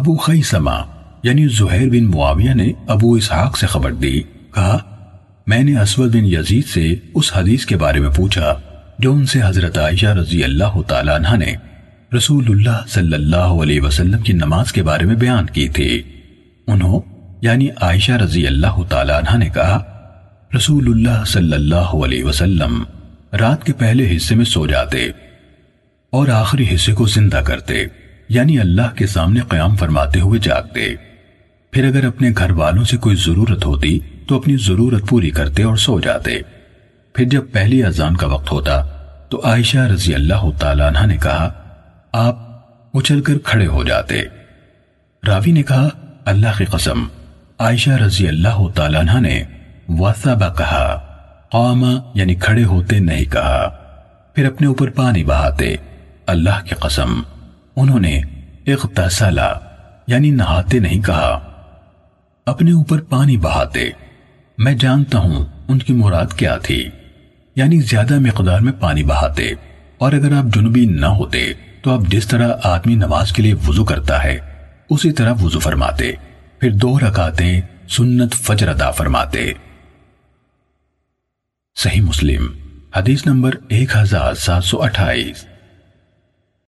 ابو خیسمہ یعنی زہیر بن معاویہ نے ابو اسحاق سے خبر دی۔ کہا، میں نے اسود بن یزید سے اس حدیث کے بارے میں پوچھا، جو ان سے حضرت عائشہ رضی اللہ تعالیٰ عنہ نے رسول اللہ صلی اللہ علیہ وسلم کی نماز کے بارے میں بیان کی تھی۔ انہوں یعنی عائشہ رضی اللہ تعالیٰ عنہ نے کہا رسول اللہ صلی اللہ علیہ وسلم رات کے پہلے حصے میں سو جاتے اور آخری حصے کو زندہ کرتے۔ یعنی اللہ کے سامنے قیام فرماتے ہوئے جاگتے۔ پھر اگر اپنے گھر والوں سے کوئی ضرورت ہوتی، تو اپنی ضرورت پوری کرتے اور سو جاتے۔ پھر جب پہلی اذان کا وقت ہوتا، تو عائشہ رضی اللہ تعالیٰ عنہ نے کہا، آپ اچھل کر کھڑے ہو جاتے۔ راوی نے کہا، اللہ کی قسم، عائشہ رضی اللہ تعالیٰ عنہ نے واسبہ کہا قوما یعنی کھڑے ہوتے نہیں کہا۔ پھر اپنے اوپر پانی بہاتے، اللہ کی قسم انہوں نے اغتسلا یعنی نہاتے نہیں کہا۔ اپنے اوپر پانی بہاتے۔ میں جانتا ہوں ان کی مراد کیا تھی یعنی زیادہ مقدار میں پانی بہاتے۔ اور اگر آپ جنوبی نہ ہوتے، تو آپ جس طرح آدمی نماز کے لیے وضو کرتا ہے، اسی طرح وضو فرماتے۔ پھر دو رکاتے سنت فجر ادا فرماتے۔ صحیح مسلم، حدیث نمبر ایک ہزار سات سو اٹھائیس۔